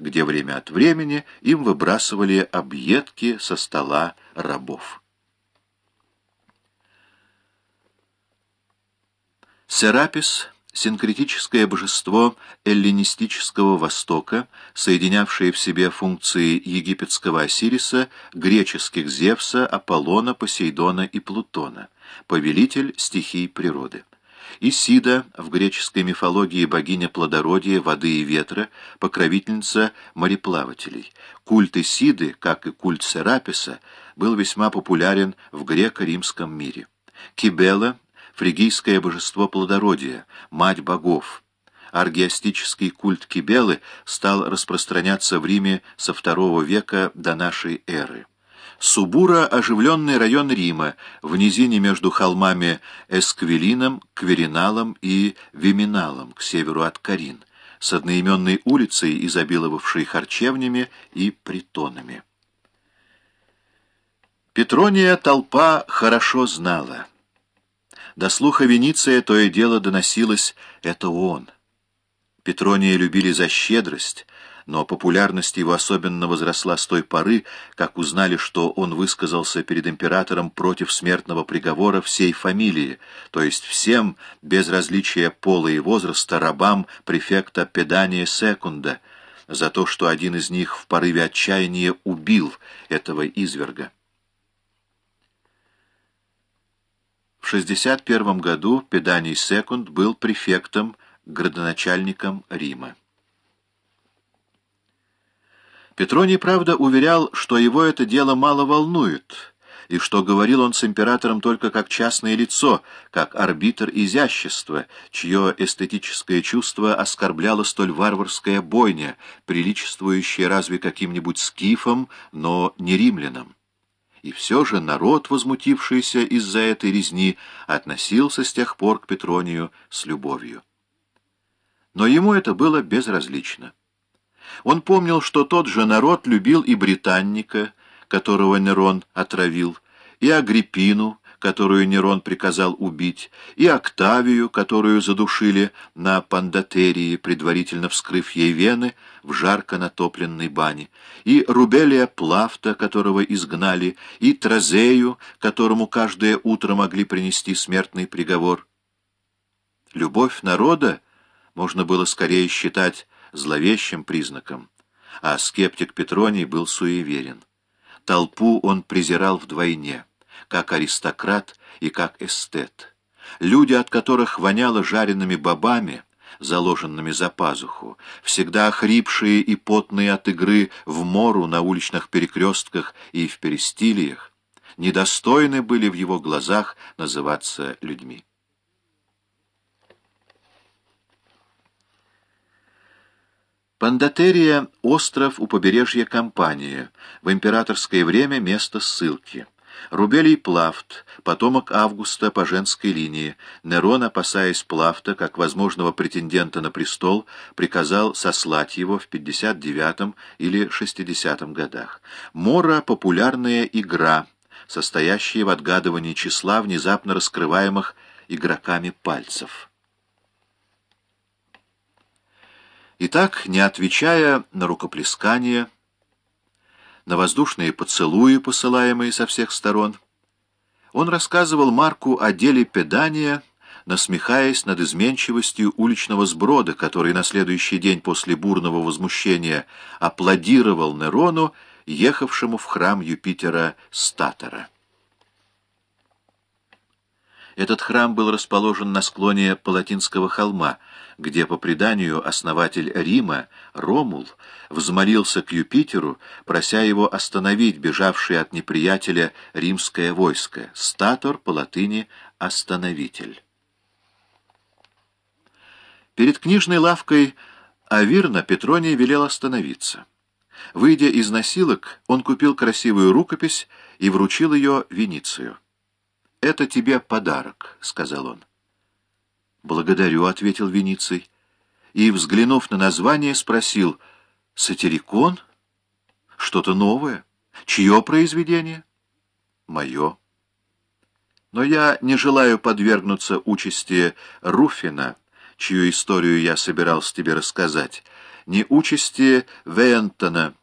где время от времени им выбрасывали объедки со стола рабов. Серапис — синкретическое божество эллинистического Востока, соединявшее в себе функции египетского Осириса, греческих Зевса, Аполлона, Посейдона и Плутона, повелитель стихий природы. Исида, в греческой мифологии богиня плодородия, воды и ветра, покровительница мореплавателей. Культ Исиды, как и культ Сераписа, был весьма популярен в греко-римском мире. Кибела — фригийское божество плодородия, мать богов. Аргиастический культ Кибелы стал распространяться в Риме со II века до нашей эры. Субура – оживленный район Рима, в низине между холмами Эсквилином, Квериналом и Виминалом, к северу от Карин, с одноименной улицей, изобиловавшей харчевнями и притонами. Петрония толпа хорошо знала. До слуха Вениция то и дело доносилось «это он». Петрония любили за щедрость, но популярность его особенно возросла с той поры, как узнали, что он высказался перед императором против смертного приговора всей фамилии, то есть всем, без различия пола и возраста, рабам префекта Педания Секунда, за то, что один из них в порыве отчаяния убил этого изверга. В 61 году Педаний Секунд был префектом, градоначальником Рима. Петроний, правда, уверял, что его это дело мало волнует, и что говорил он с императором только как частное лицо, как арбитр изящества, чье эстетическое чувство оскорбляло столь варварская бойня, приличествующая разве каким-нибудь скифам, но не римлянам. И все же народ, возмутившийся из-за этой резни, относился с тех пор к Петронию с любовью. Но ему это было безразлично. Он помнил, что тот же народ любил и британника, которого Нерон отравил, и Агриппину, которую Нерон приказал убить, и Октавию, которую задушили на Пандатерии, предварительно вскрыв ей вены в жарко натопленной бане, и Рубелия Плафта, которого изгнали, и Тразею, которому каждое утро могли принести смертный приговор. Любовь народа можно было скорее считать зловещим признаком, а скептик Петроний был суеверен. Толпу он презирал вдвойне, как аристократ и как эстет. Люди, от которых воняло жареными бобами, заложенными за пазуху, всегда охрипшие и потные от игры в мору на уличных перекрестках и в перестилиях, недостойны были в его глазах называться людьми. Пандатерия — остров у побережья Кампании, в императорское время место ссылки. Рубелий Плафт, потомок Августа по женской линии. Нерон, опасаясь Плафта как возможного претендента на престол, приказал сослать его в 59 или 60 годах. Мора — популярная игра, состоящая в отгадывании числа внезапно раскрываемых игроками пальцев. И так, не отвечая на рукоплескание, на воздушные поцелуи, посылаемые со всех сторон, он рассказывал Марку о деле педания, насмехаясь над изменчивостью уличного сброда, который на следующий день после бурного возмущения аплодировал Нерону, ехавшему в храм Юпитера Статора. Этот храм был расположен на склоне Палатинского холма, где, по преданию, основатель Рима, Ромул, взмолился к Юпитеру, прося его остановить бежавшее от неприятеля римское войско. Статор по латыни «остановитель». Перед книжной лавкой Авирна Петроний велел остановиться. Выйдя из носилок, он купил красивую рукопись и вручил ее Веницию. «Это тебе подарок», — сказал он. «Благодарю», — ответил Вениций. И, взглянув на название, спросил, «Сатирикон? Что-то новое? Чье произведение?» «Мое». «Но я не желаю подвергнуться участи Руфина, чью историю я собирался тебе рассказать. ни участи Вейентона,